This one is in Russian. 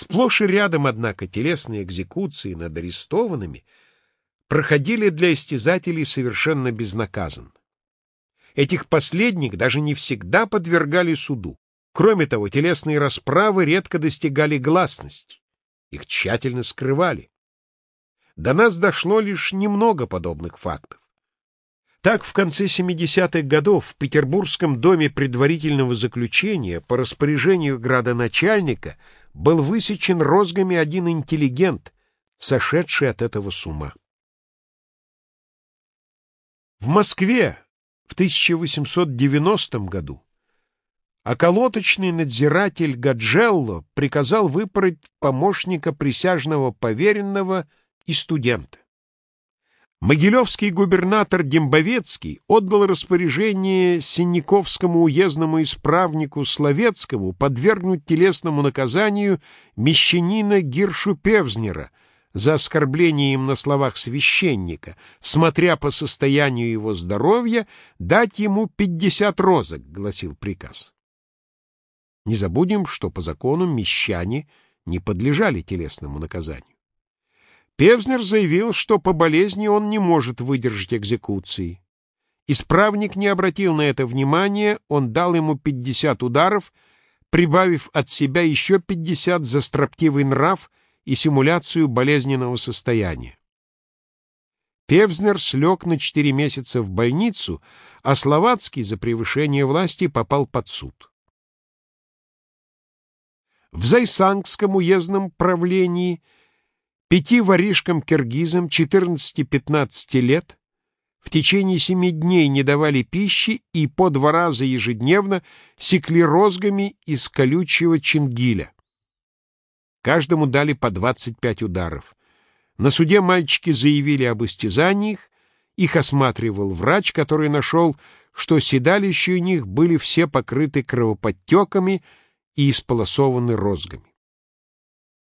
Сплошь и рядом, однако, телесные экзекуции над арестованными проходили для истязателей совершенно безнаказанно. Этих последних даже не всегда подвергали суду. Кроме того, телесные расправы редко достигали гласности. Их тщательно скрывали. До нас дошло лишь немного подобных фактов. Так, в конце 70-х годов в Петербургском доме предварительного заключения по распоряжению градоначальника был высечен розгами один интеллигент, сошедший от этого с ума. В Москве в 1890 году околоточный надзиратель Гаджелло приказал выпороть помощника присяжного поверенного и студента. Могилевский губернатор Дембовецкий отдал распоряжение Синяковскому уездному исправнику Словецкому подвергнуть телесному наказанию мещанина Гиршу Певзнера за оскорбление им на словах священника, смотря по состоянию его здоровья, дать ему пятьдесят розок, гласил приказ. Не забудем, что по закону мещане не подлежали телесному наказанию. Певзнер заявил, что по болезни он не может выдержать экзекуции. Исправник не обратил на это внимания, он дал ему 50 ударов, прибавив от себя еще 50 за строптивый нрав и симуляцию болезненного состояния. Певзнер слег на 4 месяца в больницу, а Словацкий за превышение власти попал под суд. В Зайсангском уездном правлении – Пяти воришкам-киргизам 14-15 лет в течение семи дней не давали пищи и по два раза ежедневно секли розгами из колючего чингиля. Каждому дали по 25 ударов. На суде мальчики заявили об истязаниях, их осматривал врач, который нашел, что седалища у них были все покрыты кровоподтеками и исполосованы розгами.